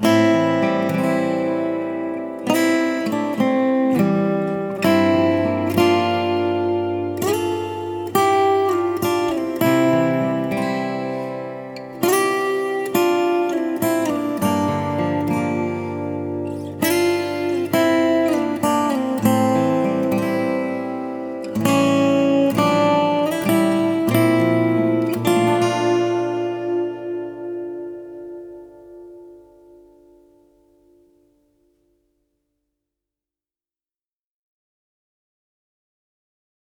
Bye.